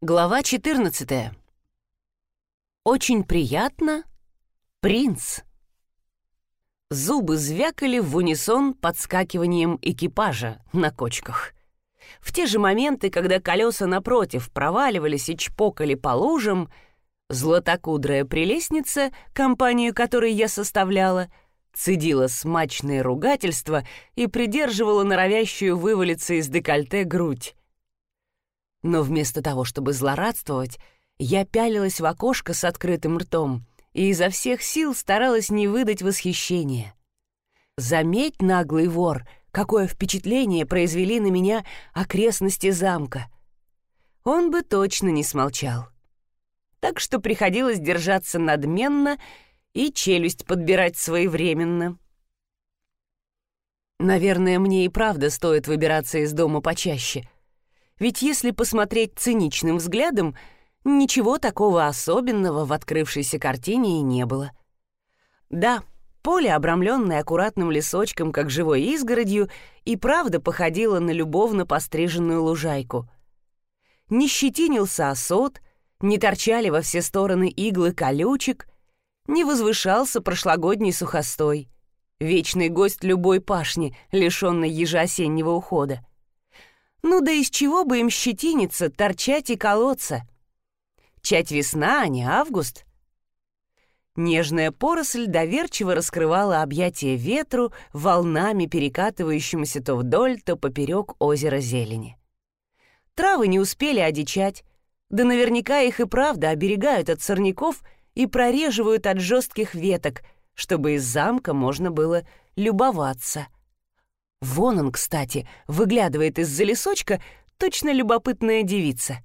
Глава 14. Очень приятно. Принц. Зубы звякали в унисон подскакиванием экипажа на кочках. В те же моменты, когда колеса напротив проваливались и чпокали по лужам, златокудрая прелестница, компанию которой я составляла, цедила смачные ругательства и придерживала норовящую вывалиться из декольте грудь. Но вместо того, чтобы злорадствовать, я пялилась в окошко с открытым ртом и изо всех сил старалась не выдать восхищения. Заметь, наглый вор, какое впечатление произвели на меня окрестности замка. Он бы точно не смолчал. Так что приходилось держаться надменно и челюсть подбирать своевременно. Наверное, мне и правда стоит выбираться из дома почаще — ведь если посмотреть циничным взглядом, ничего такого особенного в открывшейся картине и не было. Да, поле, обрамленное аккуратным лесочком, как живой изгородью, и правда походило на любовно постриженную лужайку. Не щетинился осот, не торчали во все стороны иглы колючек, не возвышался прошлогодний сухостой, вечный гость любой пашни, лишенной ежеосеннего ухода. Ну да из чего бы им щетиниться, торчать и колоться? Чать весна, а не август. Нежная поросль доверчиво раскрывала объятия ветру, волнами перекатывающимся то вдоль, то поперек озера зелени. Травы не успели одичать, да наверняка их и правда оберегают от сорняков и прореживают от жестких веток, чтобы из замка можно было любоваться — Вон он, кстати, выглядывает из-за лесочка, точно любопытная девица.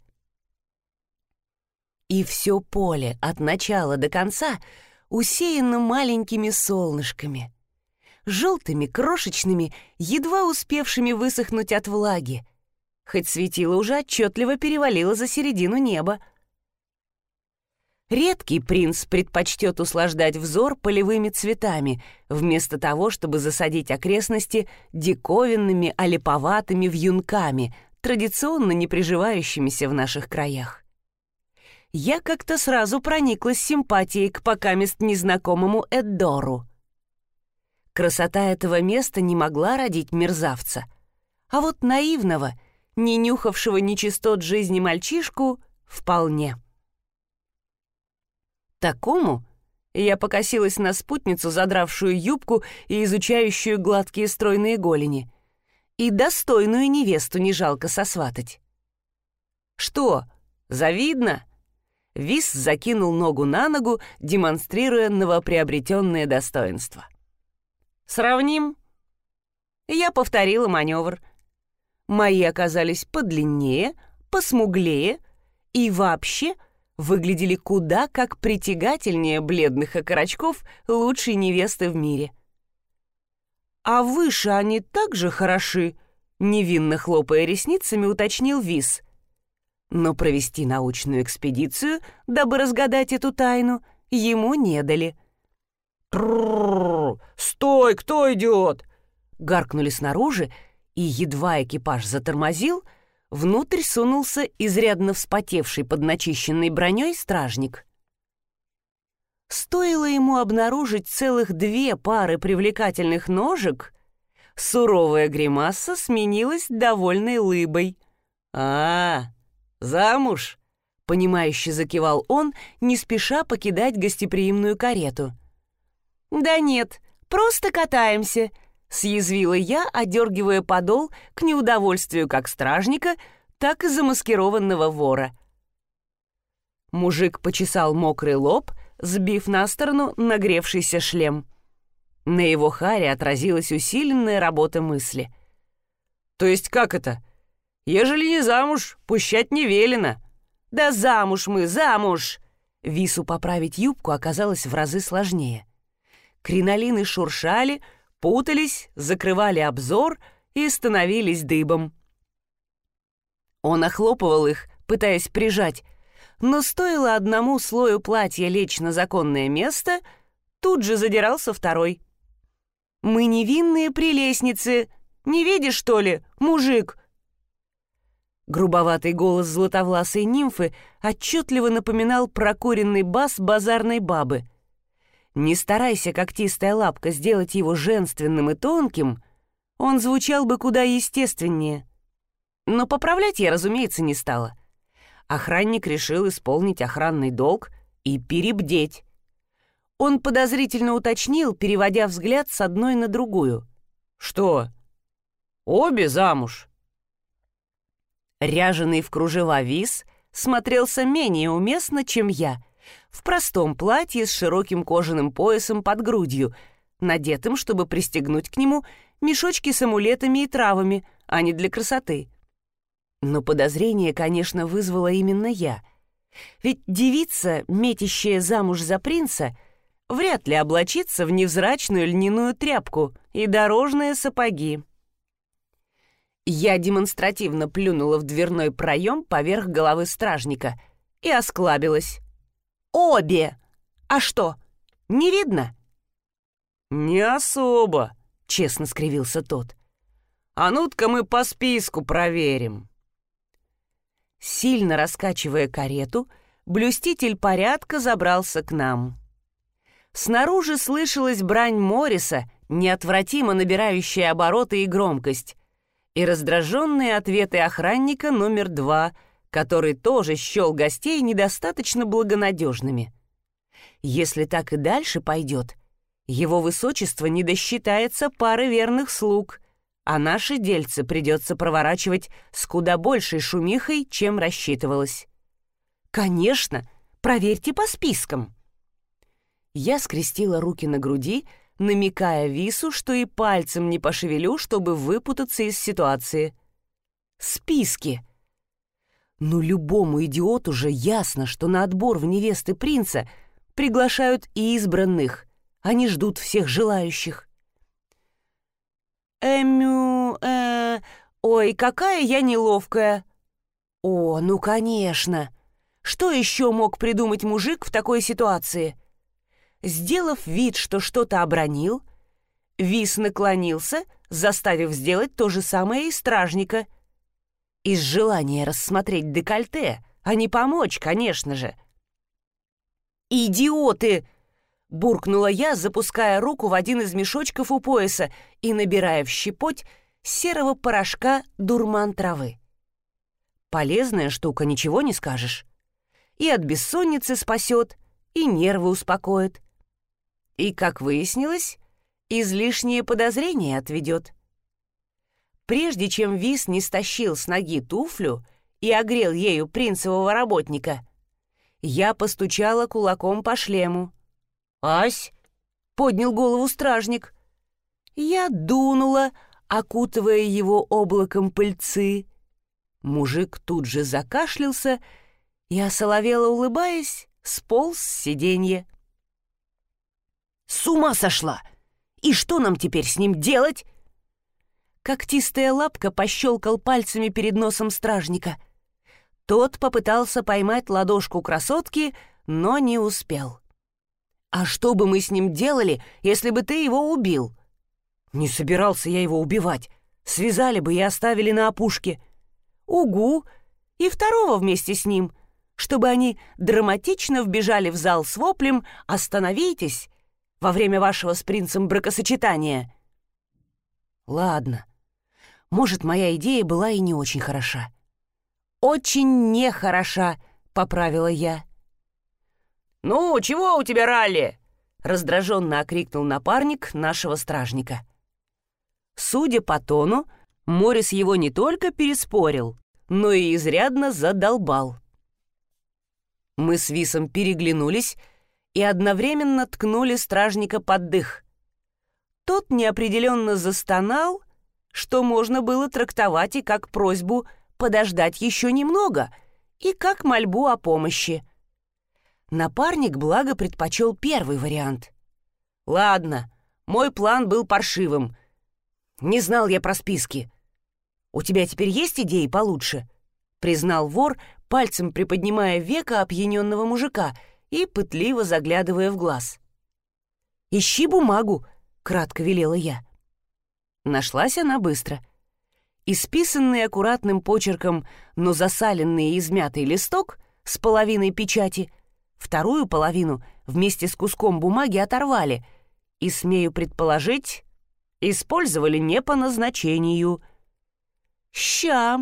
И все поле от начала до конца усеяно маленькими солнышками. Желтыми, крошечными, едва успевшими высохнуть от влаги. Хоть светило уже отчетливо перевалило за середину неба — Редкий принц предпочтет услаждать взор полевыми цветами, вместо того, чтобы засадить окрестности диковинными, олиповатыми вьюнками, традиционно не приживающимися в наших краях. Я как-то сразу прониклась симпатией к покамест незнакомому Эддору. Красота этого места не могла родить мерзавца, а вот наивного, не нюхавшего нечистот жизни мальчишку, вполне. Такому я покосилась на спутницу, задравшую юбку и изучающую гладкие стройные голени. И достойную невесту не жалко сосватать. «Что, завидно?» Вис закинул ногу на ногу, демонстрируя новоприобретенное достоинство. «Сравним?» Я повторила маневр. Мои оказались подлиннее, посмуглее и вообще — выглядели куда как притягательнее бледных окорочков лучшей невесты в мире. «А выше они так же хороши», — невинно хлопая ресницами, уточнил Вис. Но провести научную экспедицию, дабы разгадать эту тайну, ему не дали. Стой, кто идет?» Гаркнули снаружи, и едва экипаж затормозил — внутрь сунулся изрядно вспотевший под начищенной броней стражник. Стоило ему обнаружить целых две пары привлекательных ножек, суровая гримаса сменилась довольной лыбой. «А, замуж!» — понимающе закивал он, не спеша покидать гостеприимную карету. «Да нет, просто катаемся», съязвила я, одергивая подол к неудовольствию как стражника, так и замаскированного вора. Мужик почесал мокрый лоб, сбив на сторону нагревшийся шлем. На его харе отразилась усиленная работа мысли. «То есть как это? Ежели не замуж, пущать не велено». «Да замуж мы, замуж!» Вису поправить юбку оказалось в разы сложнее. Кринолины шуршали, путались, закрывали обзор и становились дыбом. Он охлопывал их, пытаясь прижать, но стоило одному слою платья лечь на законное место, тут же задирался второй. «Мы невинные прелестницы! Не видишь, что ли, мужик?» Грубоватый голос златовласой нимфы отчетливо напоминал прокуренный бас базарной бабы. Не старайся, когтистая лапка, сделать его женственным и тонким, он звучал бы куда естественнее. Но поправлять я, разумеется, не стала. Охранник решил исполнить охранный долг и перебдеть. Он подозрительно уточнил, переводя взгляд с одной на другую. «Что? Обе замуж?» Ряженый в кружева вис смотрелся менее уместно, чем я, в простом платье с широким кожаным поясом под грудью, надетым, чтобы пристегнуть к нему мешочки с амулетами и травами, а не для красоты. Но подозрение, конечно, вызвала именно я. Ведь девица, метящая замуж за принца, вряд ли облачится в невзрачную льняную тряпку и дорожные сапоги. Я демонстративно плюнула в дверной проем поверх головы стражника и осклабилась. «Обе! А что, не видно?» «Не особо», — честно скривился тот. «А ну-ка мы по списку проверим». Сильно раскачивая карету, блюститель порядка забрался к нам. Снаружи слышалась брань Морриса, неотвратимо набирающая обороты и громкость, и раздраженные ответы охранника номер два, который тоже счел гостей недостаточно благонадежными. Если так и дальше пойдет, его высочество не досчитается пары верных слуг, а наши дельцы придется проворачивать с куда большей шумихой, чем рассчитывалось. «Конечно, проверьте по спискам». Я скрестила руки на груди, намекая Вису, что и пальцем не пошевелю, чтобы выпутаться из ситуации. Списки. Ну, любому идиоту же ясно, что на отбор в невесты принца приглашают и избранных, они ждут всех желающих. Эмю... Э, ой, какая я неловкая. О, ну, конечно. Что еще мог придумать мужик в такой ситуации? — Сделав вид, что что-то обронил, Вис наклонился, заставив сделать то же самое и стражника. Из желания рассмотреть декольте, а не помочь, конечно же. «Идиоты!» — буркнула я, запуская руку в один из мешочков у пояса и набирая в щепоть серого порошка дурман травы. Полезная штука, ничего не скажешь. И от бессонницы спасет, и нервы успокоит. И, как выяснилось, излишние подозрения отведет. Прежде чем Вис не стащил с ноги туфлю и огрел ею принцевого работника, я постучала кулаком по шлему. «Ась!» — поднял голову стражник. Я дунула, окутывая его облаком пыльцы. Мужик тут же закашлялся и, осоловело улыбаясь, сполз с сиденья. С ума сошла! И что нам теперь с ним делать?» Когтистая лапка пощелкал пальцами перед носом стражника. Тот попытался поймать ладошку красотки, но не успел. «А что бы мы с ним делали, если бы ты его убил?» «Не собирался я его убивать. Связали бы и оставили на опушке». «Угу! И второго вместе с ним, чтобы они драматично вбежали в зал с воплем «Остановитесь! во время вашего с принцем бракосочетания. Ладно. Может, моя идея была и не очень хороша. Очень нехороша, поправила я. «Ну, чего у тебя, Ралли?» — раздраженно окрикнул напарник нашего стражника. Судя по тону, Морис его не только переспорил, но и изрядно задолбал. Мы с Висом переглянулись и одновременно ткнули стражника под дых. Тот неопределенно застонал, что можно было трактовать и как просьбу подождать еще немного, и как мольбу о помощи. Напарник, благо, предпочел первый вариант. «Ладно, мой план был паршивым. Не знал я про списки. У тебя теперь есть идеи получше?» — признал вор, пальцем приподнимая века опьяненного мужика — и пытливо заглядывая в глаз. «Ищи бумагу», — кратко велела я. Нашлась она быстро. исписанный аккуратным почерком, но засаленный и измятый листок с половиной печати, вторую половину вместе с куском бумаги оторвали и, смею предположить, использовали не по назначению. «Ща!»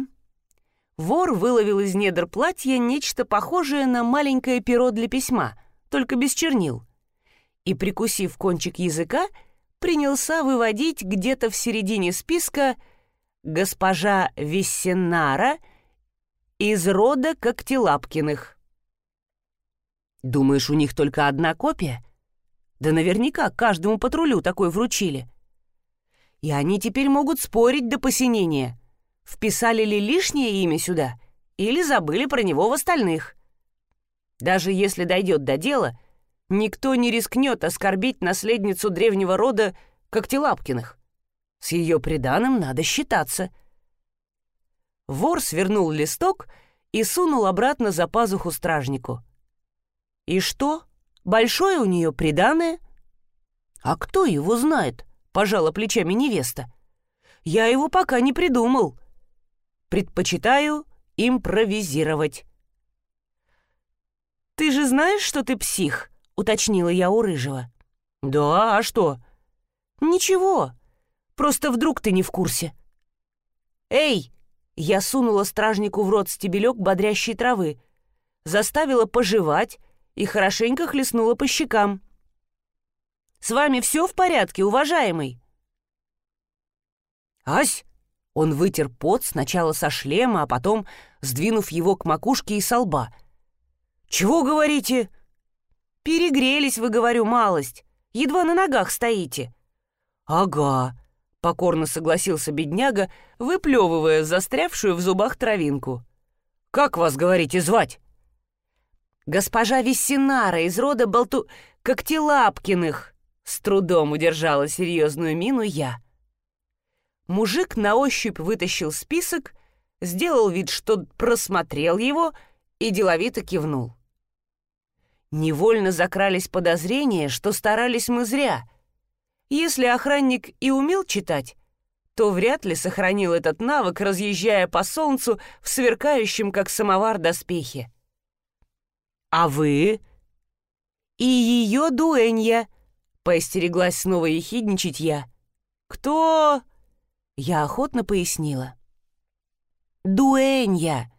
Вор выловил из недр платья нечто похожее на маленькое перо для письма, только без чернил. И, прикусив кончик языка, принялся выводить где-то в середине списка «Госпожа Вессенара из рода Когтелапкиных». «Думаешь, у них только одна копия?» Да наверняка каждому патрулю такой вручили. И они теперь могут спорить до посинения, вписали ли лишнее имя сюда или забыли про него в остальных. Даже если дойдет до дела, никто не рискнет оскорбить наследницу древнего рода Когтелапкиных. С ее приданым надо считаться. Вор свернул листок и сунул обратно за пазуху стражнику. И что? Большое у нее приданое? А кто его знает? Пожала плечами невеста. Я его пока не придумал. Предпочитаю импровизировать. «Ты же знаешь, что ты псих?» — уточнила я у Рыжего. «Да, а что?» «Ничего. Просто вдруг ты не в курсе». «Эй!» — я сунула стражнику в рот стебелек бодрящей травы, заставила пожевать и хорошенько хлестнула по щекам. «С вами все в порядке, уважаемый?» «Ась!» Он вытер пот сначала со шлема, а потом сдвинув его к макушке и со лба. «Чего говорите?» «Перегрелись, вы, говорю, малость. Едва на ногах стоите». «Ага», — покорно согласился бедняга, выплевывая застрявшую в зубах травинку. «Как вас, говорите, звать?» «Госпожа Вессинара из рода Болту... Когтелапкиных!» С трудом удержала серьезную мину я. Мужик на ощупь вытащил список, сделал вид, что просмотрел его и деловито кивнул. Невольно закрались подозрения, что старались мы зря. Если охранник и умел читать, то вряд ли сохранил этот навык, разъезжая по солнцу в сверкающем, как самовар, доспехе. «А вы?» «И ее дуэнья», — поостереглась снова ехидничать я. «Кто?» Я охотно пояснила. «Дуэнья!»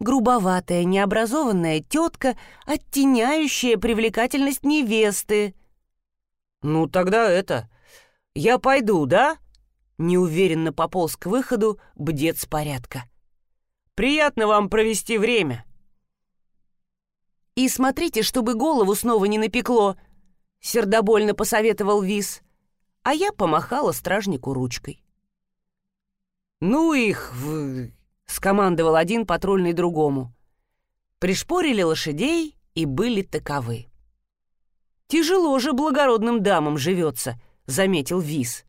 Грубоватая, необразованная тетка, оттеняющая привлекательность невесты. «Ну, тогда это... Я пойду, да?» Неуверенно пополз к выходу бдец порядка. «Приятно вам провести время!» «И смотрите, чтобы голову снова не напекло!» Сердобольно посоветовал Вис, а я помахала стражнику ручкой. «Ну их!» — скомандовал один патрульный другому. Пришпорили лошадей и были таковы. «Тяжело же благородным дамам живется», — заметил Виз.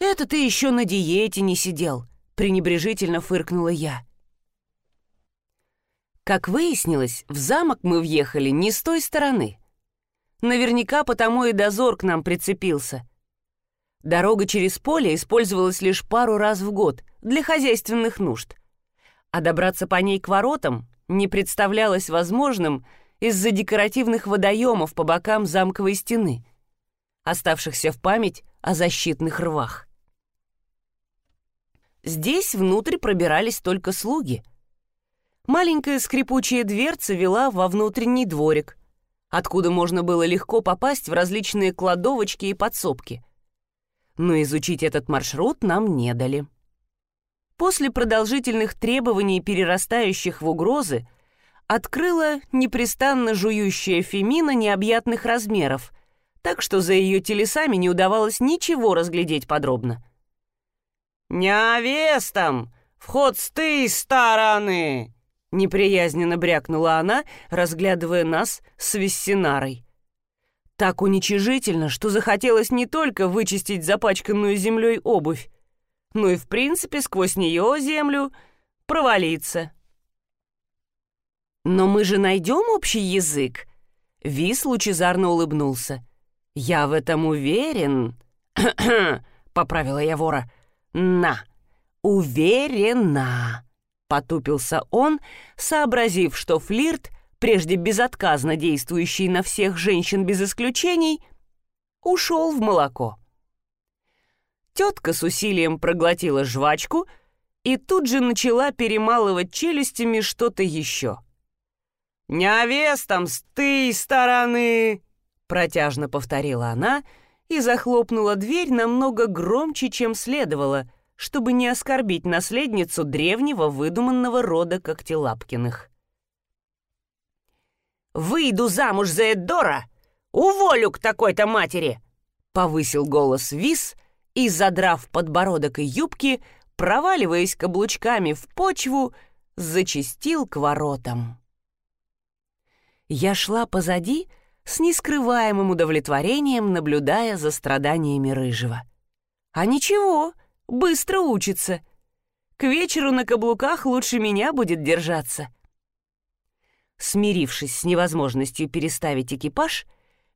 «Это ты еще на диете не сидел», — пренебрежительно фыркнула я. Как выяснилось, в замок мы въехали не с той стороны. Наверняка потому и дозор к нам прицепился — Дорога через поле использовалась лишь пару раз в год для хозяйственных нужд, а добраться по ней к воротам не представлялось возможным из-за декоративных водоемов по бокам замковой стены, оставшихся в память о защитных рвах. Здесь внутрь пробирались только слуги. Маленькая скрипучая дверца вела во внутренний дворик, откуда можно было легко попасть в различные кладовочки и подсобки — но изучить этот маршрут нам не дали. После продолжительных требований, перерастающих в угрозы, открыла непрестанно жующая Фемина необъятных размеров, так что за ее телесами не удавалось ничего разглядеть подробно. «Невестам! Вход с той стороны!» Неприязненно брякнула она, разглядывая нас с Вессинарой так уничижительно, что захотелось не только вычистить запачканную землей обувь, но и в принципе сквозь нее землю провалиться. «Но мы же найдем общий язык?» Вис лучезарно улыбнулся. «Я в этом уверен», — поправила я вора. «На!» «Уверена», — потупился он, сообразив, что флирт, прежде безотказно действующий на всех женщин без исключений, ушел в молоко. Тетка с усилием проглотила жвачку и тут же начала перемалывать челюстями что-то еще. «Невестам с той стороны!» — протяжно повторила она и захлопнула дверь намного громче, чем следовало, чтобы не оскорбить наследницу древнего выдуманного рода Когтелапкиных. «Выйду замуж за Эддора! Уволю к такой-то матери!» — повысил голос Вис и, задрав подбородок и юбки, проваливаясь каблучками в почву, зачистил к воротам. Я шла позади, с нескрываемым удовлетворением наблюдая за страданиями Рыжего. А ничего, быстро учится. К вечеру на каблуках лучше меня будет держаться. Смирившись с невозможностью переставить экипаж,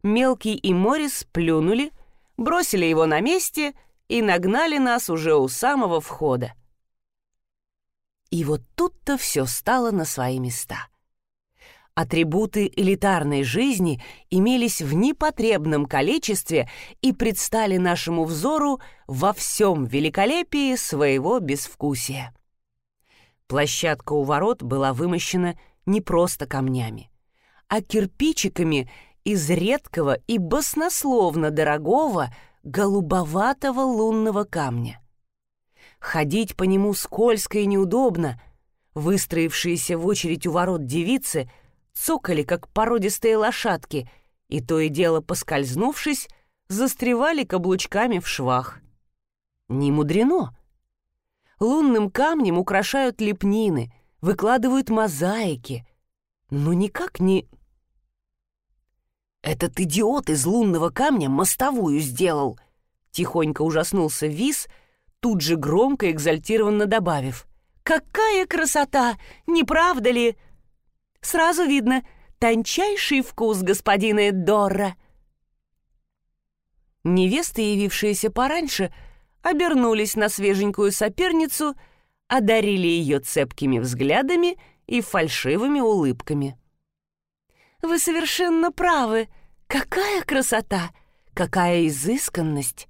Мелкий и Морис плюнули, бросили его на месте и нагнали нас уже у самого входа. И вот тут-то все стало на свои места — Атрибуты элитарной жизни имелись в непотребном количестве и предстали нашему взору во всем великолепии своего безвкусия. Площадка у ворот была вымощена не просто камнями, а кирпичиками из редкого и баснословно дорогого голубоватого лунного камня. Ходить по нему скользко и неудобно. Выстроившиеся в очередь у ворот девицы — цокали, как породистые лошадки, и то и дело, поскользнувшись, застревали каблучками в швах. Не мудрено. Лунным камнем украшают лепнины, выкладывают мозаики, но никак не... «Этот идиот из лунного камня мостовую сделал!» Тихонько ужаснулся Вис, тут же громко экзальтированно добавив. «Какая красота! Не правда ли?» Сразу видно тончайший вкус господина Дорра. Невесты, явившиеся пораньше, обернулись на свеженькую соперницу, одарили ее цепкими взглядами и фальшивыми улыбками. «Вы совершенно правы. Какая красота! Какая изысканность!»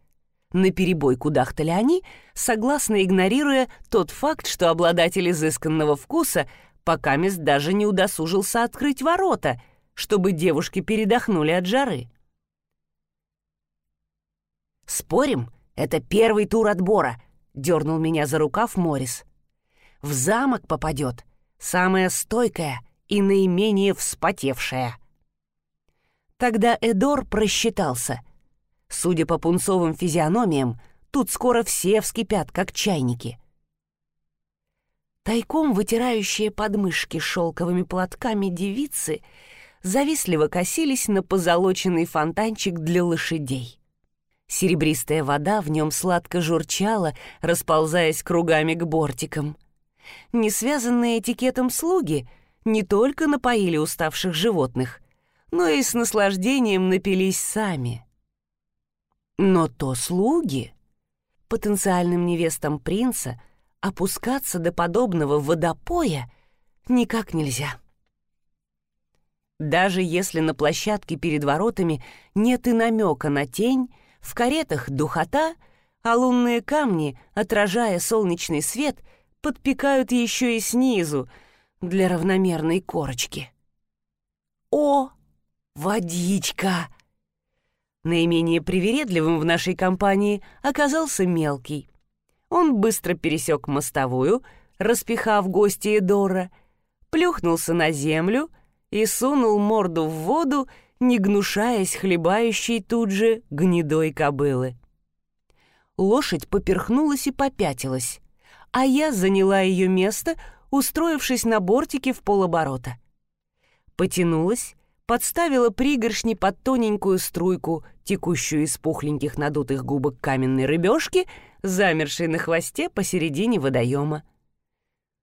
Наперебой кудахтали они, согласно игнорируя тот факт, что обладатель изысканного вкуса — пока мест даже не удосужился открыть ворота, чтобы девушки передохнули от жары. «Спорим, это первый тур отбора», — дернул меня за рукав Морис. «В замок попадет самая стойкая и наименее вспотевшая». Тогда Эдор просчитался. Судя по пунцовым физиономиям, тут скоро все вскипят, как чайники — Тайком вытирающие подмышки шелковыми платками девицы завистливо косились на позолоченный фонтанчик для лошадей. Серебристая вода в нем сладко журчала, расползаясь кругами к бортикам. Несвязанные этикетом слуги не только напоили уставших животных, но и с наслаждением напились сами. Но то слуги, потенциальным невестам принца, опускаться до подобного водопоя никак нельзя. Даже если на площадке перед воротами нет и намека на тень, в каретах духота, а лунные камни, отражая солнечный свет, подпекают еще и снизу для равномерной корочки. О, водичка! Наименее привередливым в нашей компании оказался мелкий. Он быстро пересек мостовую, распихав гостя Эдора, плюхнулся на землю и сунул морду в воду, не гнушаясь хлебающей тут же гнедой кобылы. Лошадь поперхнулась и попятилась, а я заняла ее место, устроившись на бортике в полоборота. Потянулась, подставила пригоршни под тоненькую струйку, текущую из пухленьких надутых губок каменной рыбешки, замершей на хвосте посередине водоема.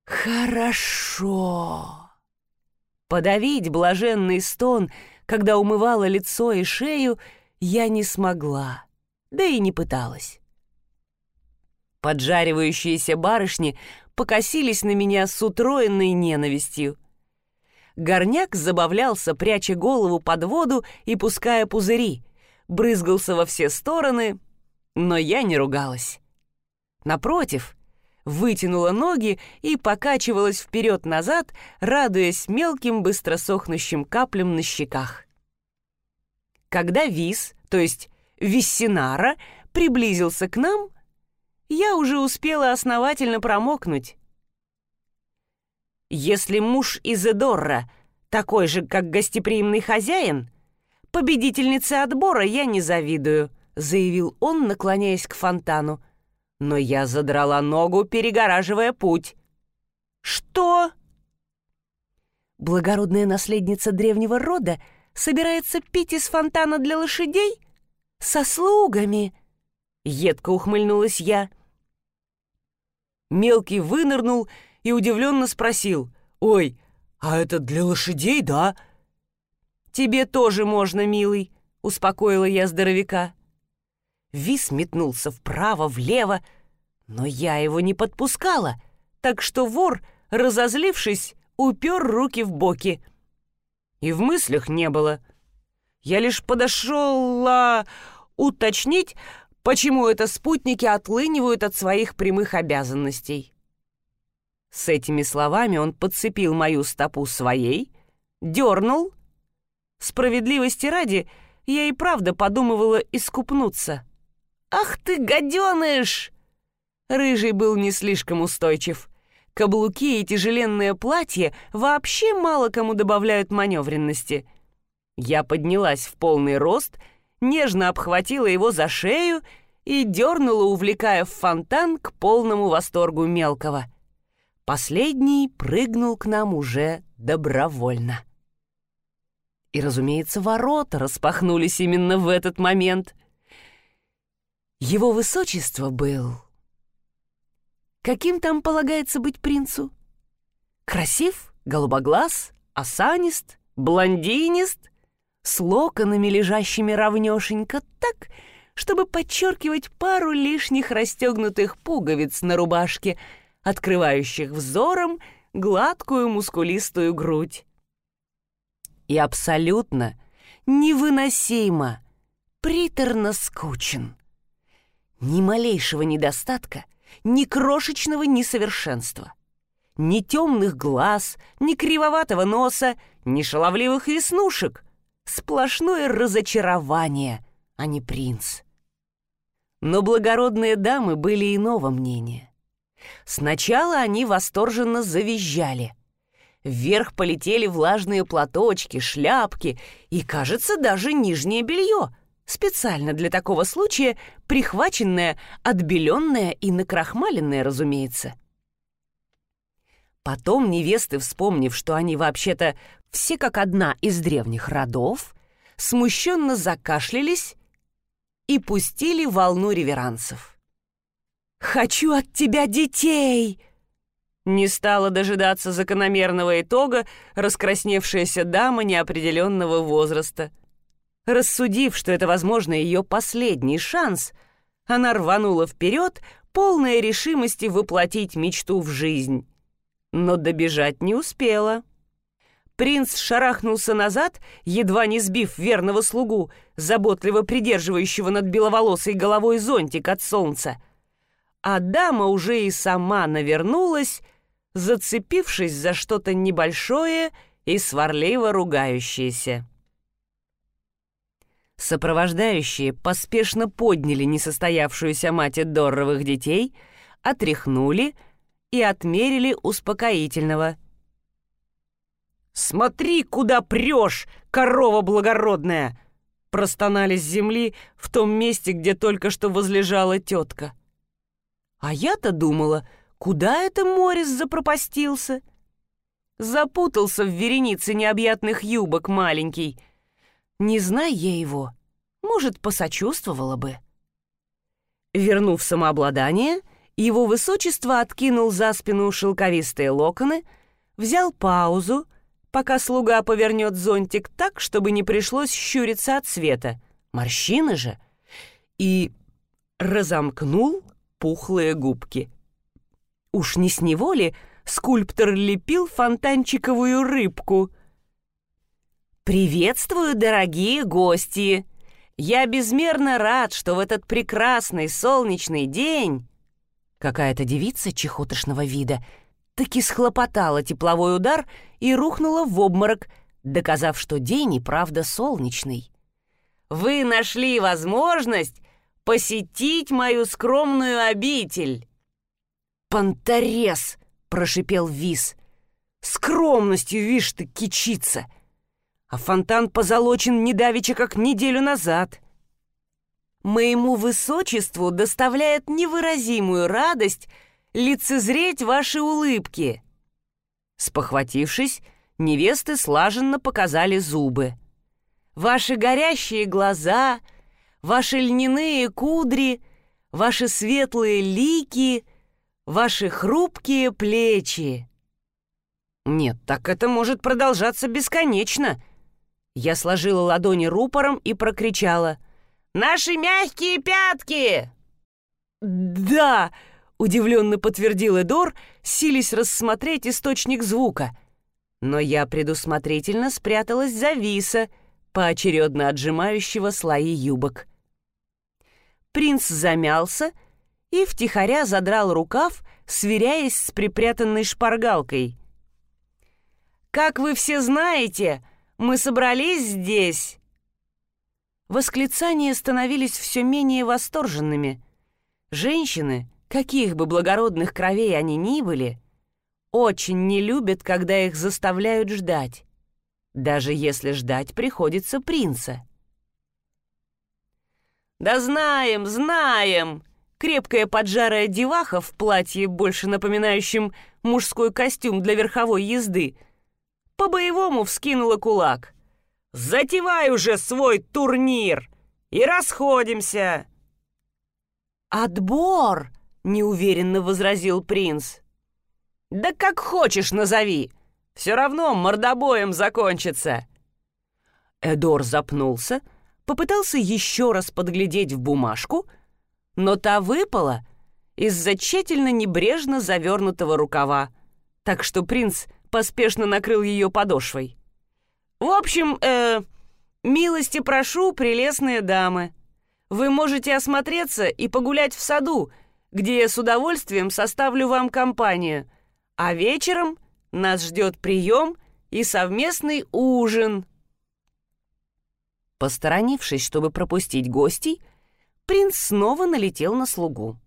«Хорошо!» Подавить блаженный стон, когда умывала лицо и шею, я не смогла, да и не пыталась. Поджаривающиеся барышни покосились на меня с утроенной ненавистью. Горняк забавлялся, пряча голову под воду и пуская пузыри, брызгался во все стороны, но я не ругалась. Напротив, вытянула ноги и покачивалась вперед-назад, радуясь мелким быстросохнущим каплям на щеках. Когда Вис, то есть Виссинара, приблизился к нам, я уже успела основательно промокнуть. Если муж Изедорра такой же, как гостеприимный хозяин, победительнице отбора я не завидую, заявил он, наклоняясь к фонтану. Но я задрала ногу, перегораживая путь. Что? Благородная наследница древнего рода собирается пить из фонтана для лошадей? Со слугами? Едко ухмыльнулась я. Мелкий вынырнул и удивленно спросил. «Ой, а это для лошадей, да?» «Тебе тоже можно, милый», — успокоила я здоровяка. Вис метнулся вправо, влево, но я его не подпускала, так что вор, разозлившись, упер руки в боки. И в мыслях не было. Я лишь подошла уточнить, почему это спутники отлынивают от своих прямых обязанностей. С этими словами он подцепил мою стопу своей, дернул. Справедливости ради, я и правда подумывала искупнуться. «Ах ты, гаденыш!» Рыжий был не слишком устойчив. Каблуки и тяжеленное платье вообще мало кому добавляют маневренности. Я поднялась в полный рост, нежно обхватила его за шею и дернула, увлекая в фонтан к полному восторгу мелкого — Последний прыгнул к нам уже добровольно. И, разумеется, ворота распахнулись именно в этот момент. Его высочество был... Каким там полагается быть принцу? Красив, голубоглаз, осанист, блондинист, с локонами, лежащими равнёшенько так, чтобы подчеркивать пару лишних расстегнутых пуговиц на рубашке — открывающих взором гладкую мускулистую грудь. И абсолютно невыносимо, приторно скучен. Ни малейшего недостатка, ни крошечного несовершенства. Ни темных глаз, ни кривоватого носа, ни шаловливых веснушек. Сплошное разочарование, а не принц. Но благородные дамы были иного мнения. Сначала они восторженно завизжали. Вверх полетели влажные платочки, шляпки и, кажется, даже нижнее белье, специально для такого случая прихваченное, отбеленное и накрахмаленное, разумеется. Потом невесты, вспомнив, что они вообще-то все как одна из древних родов, смущенно закашлялись и пустили волну реверансов. «Хочу от тебя детей!» Не стала дожидаться закономерного итога раскрасневшаяся дама неопределенного возраста. Рассудив, что это, возможно, ее последний шанс, она рванула вперед, полная решимости воплотить мечту в жизнь. Но добежать не успела. Принц шарахнулся назад, едва не сбив верного слугу, заботливо придерживающего над беловолосой головой зонтик от солнца — а дама уже и сама навернулась, зацепившись за что-то небольшое и сварливо ругающееся. Сопровождающие поспешно подняли несостоявшуюся мать Дорровых детей, отряхнули и отмерили успокоительного. «Смотри, куда прешь, корова благородная!» простонали с земли в том месте, где только что возлежала тетка. А я-то думала, куда это Морис запропастился? Запутался в веренице необъятных юбок маленький. Не зная я его, может, посочувствовала бы. Вернув самообладание, его высочество откинул за спину шелковистые локоны, взял паузу, пока слуга повернет зонтик так, чтобы не пришлось щуриться от света. Морщины же. И разомкнул пухлые губки. Уж не с него ли скульптор лепил фонтанчиковую рыбку? «Приветствую, дорогие гости! Я безмерно рад, что в этот прекрасный солнечный день...» Какая-то девица чехотошного вида таки схлопотала тепловой удар и рухнула в обморок, доказав, что день и правда солнечный. «Вы нашли возможность посетить мою скромную обитель!» «Понторез!» — прошипел Вис. «Скромностью, вишь ты, кичится!» а фонтан позолочен не давеча, как неделю назад. Моему высочеству доставляет невыразимую радость лицезреть ваши улыбки. Спохватившись, невесты слаженно показали зубы. Ваши горящие глаза, ваши льняные кудри, ваши светлые лики, ваши хрупкие плечи. Нет, так это может продолжаться бесконечно — я сложила ладони рупором и прокричала. «Наши мягкие пятки!» «Да!» — удивленно подтвердил Эдор, сились рассмотреть источник звука. Но я предусмотрительно спряталась за Виса, поочередно отжимающего слои юбок. Принц замялся и втихаря задрал рукав, сверяясь с припрятанной шпаргалкой. «Как вы все знаете, мы собрались здесь!» Восклицания становились все менее восторженными. Женщины, каких бы благородных кровей они ни были, очень не любят, когда их заставляют ждать, даже если ждать приходится принца. «Да знаем, знаем!» Крепкая поджарая деваха в платье, больше напоминающем мужской костюм для верховой езды, по-боевому вскинула кулак. «Затевай уже свой турнир и расходимся!» «Отбор!» — неуверенно возразил принц. «Да как хочешь назови! Все равно мордобоем закончится!» Эдор запнулся, попытался еще раз подглядеть в бумажку, но та выпала из-за тщательно небрежно завернутого рукава, так что принц поспешно накрыл ее подошвой. «В общем, э, милости прошу, прелестные дамы. Вы можете осмотреться и погулять в саду, где я с удовольствием составлю вам компанию, а вечером нас ждет прием и совместный ужин». Посторонившись, чтобы пропустить гостей, принц снова налетел на слугу.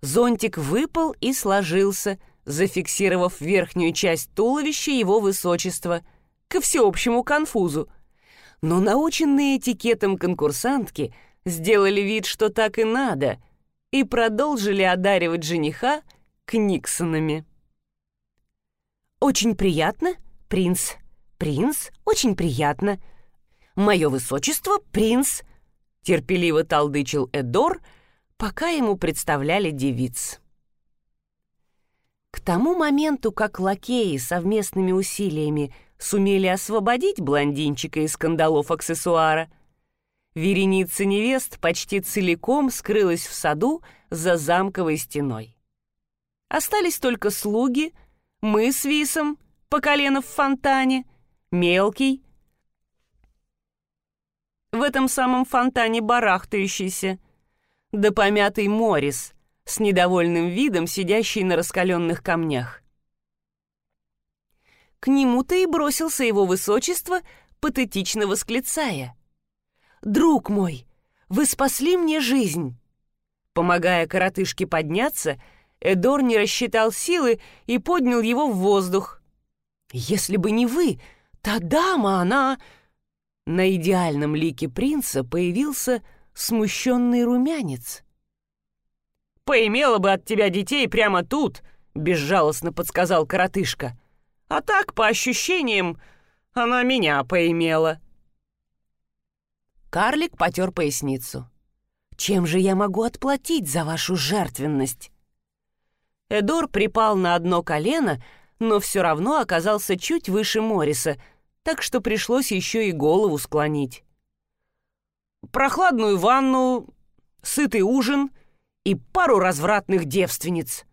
Зонтик выпал и сложился — зафиксировав верхнюю часть туловища его высочества, ко всеобщему конфузу. Но наученные этикетом конкурсантки сделали вид, что так и надо, и продолжили одаривать жениха книксонами. «Очень приятно, принц. Принц, очень приятно. Мое высочество, принц», — терпеливо талдычил Эдор, пока ему представляли девиц. К тому моменту, как лакеи совместными усилиями сумели освободить блондинчика из скандалов аксессуара, вереница невест почти целиком скрылась в саду за замковой стеной. Остались только слуги, мы с Висом, по колено в фонтане, мелкий, в этом самом фонтане барахтающийся, да помятый Морис, с недовольным видом сидящий на раскаленных камнях. К нему-то и бросился его высочество, патетично восклицая. «Друг мой, вы спасли мне жизнь!» Помогая коротышке подняться, Эдор не рассчитал силы и поднял его в воздух. «Если бы не вы, та дама, она...» На идеальном лике принца появился смущенный румянец. Поимела бы от тебя детей прямо тут», — безжалостно подсказал коротышка. «А так, по ощущениям, она меня поимела». Карлик потер поясницу. «Чем же я могу отплатить за вашу жертвенность?» Эдор припал на одно колено, но все равно оказался чуть выше Мориса, так что пришлось еще и голову склонить. «Прохладную ванну, сытый ужин — и пару развратных девственниц.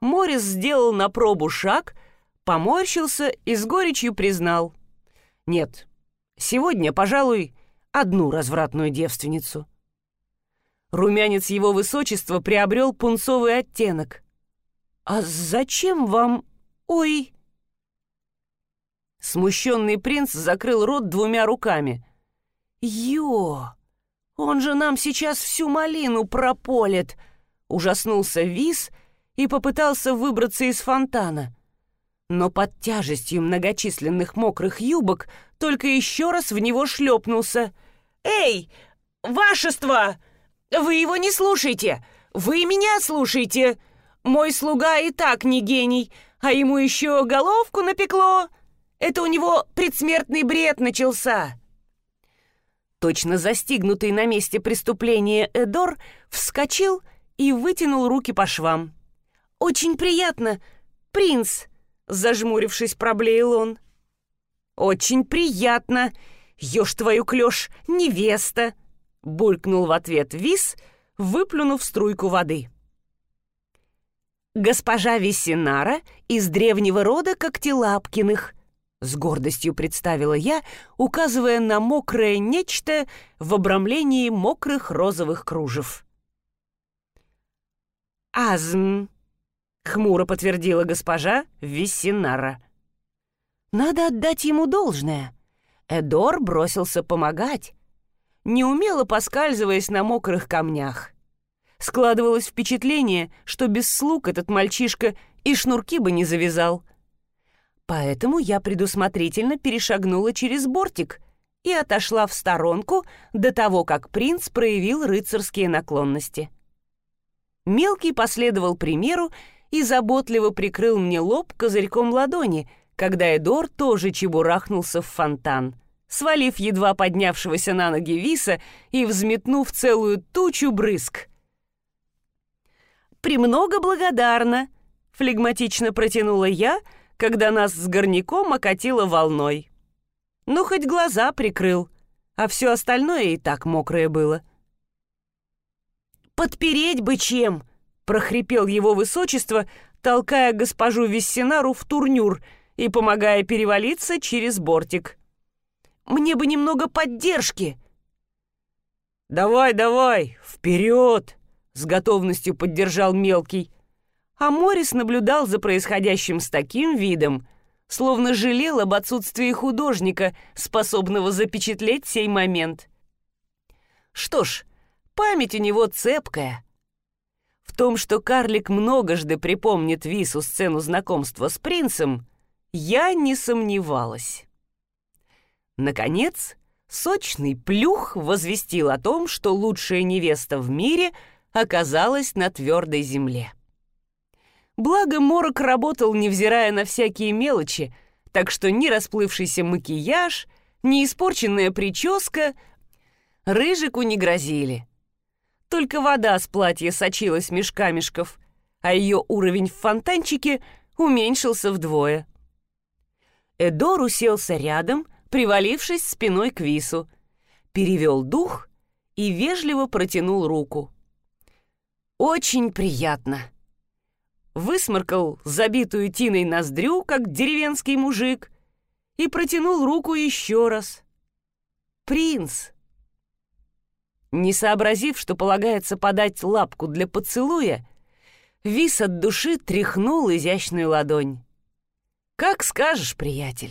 Морис сделал на пробу шаг, поморщился и с горечью признал. Нет, сегодня, пожалуй, одну развратную девственницу. Румянец его высочества приобрел пунцовый оттенок. «А зачем вам... Ой...» Смущенный принц закрыл рот двумя руками. «Ё! Он же нам сейчас всю малину прополит!» Ужаснулся Вис и попытался выбраться из фонтана. Но под тяжестью многочисленных мокрых юбок только еще раз в него шлепнулся. «Эй, вашество! Вы его не слушайте! Вы меня слушайте! Мой слуга и так не гений, а ему еще головку напекло!» Это у него предсмертный бред начался!» Точно застигнутый на месте преступления Эдор вскочил и вытянул руки по швам. «Очень приятно, принц!» — зажмурившись, проблеял он. «Очень приятно! Ешь твою клёш, невеста!» — булькнул в ответ Вис, выплюнув струйку воды. «Госпожа Висинара из древнего рода Когтелапкиных», с гордостью представила я, указывая на мокрое нечто в обрамлении мокрых розовых кружев. «Азм», — хмуро подтвердила госпожа Виссинара. «Надо отдать ему должное. Эдор бросился помогать, неумело поскальзываясь на мокрых камнях. Складывалось впечатление, что без слуг этот мальчишка и шнурки бы не завязал». Поэтому я предусмотрительно перешагнула через бортик и отошла в сторонку до того, как принц проявил рыцарские наклонности. Мелкий последовал примеру и заботливо прикрыл мне лоб козырьком ладони, когда Эдор тоже чебурахнулся в фонтан, свалив едва поднявшегося на ноги Виса и взметнув целую тучу брызг. «Премного благодарна», — флегматично протянула я, — когда нас с горняком окатило волной. Ну, хоть глаза прикрыл, а все остальное и так мокрое было. «Подпереть бы чем!» — прохрипел его высочество, толкая госпожу Вессинару в турнюр и помогая перевалиться через бортик. «Мне бы немного поддержки!» «Давай, давай, вперед!» — с готовностью поддержал мелкий а Морис наблюдал за происходящим с таким видом, словно жалел об отсутствии художника, способного запечатлеть сей момент. Что ж, память у него цепкая. В том, что карлик многожды припомнит Вису сцену знакомства с принцем, я не сомневалась. Наконец, сочный плюх возвестил о том, что лучшая невеста в мире оказалась на твердой земле. Благо, морок работал, невзирая на всякие мелочи, так что ни расплывшийся макияж, ни испорченная прическа рыжику не грозили. Только вода с платья сочилась меж камешков, а ее уровень в фонтанчике уменьшился вдвое. Эдор уселся рядом, привалившись спиной к вису, перевел дух и вежливо протянул руку. «Очень приятно», высморкал забитую тиной ноздрю, как деревенский мужик, и протянул руку еще раз. «Принц!» Не сообразив, что полагается подать лапку для поцелуя, Вис от души тряхнул изящную ладонь. «Как скажешь, приятель!»